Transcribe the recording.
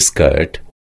skirt.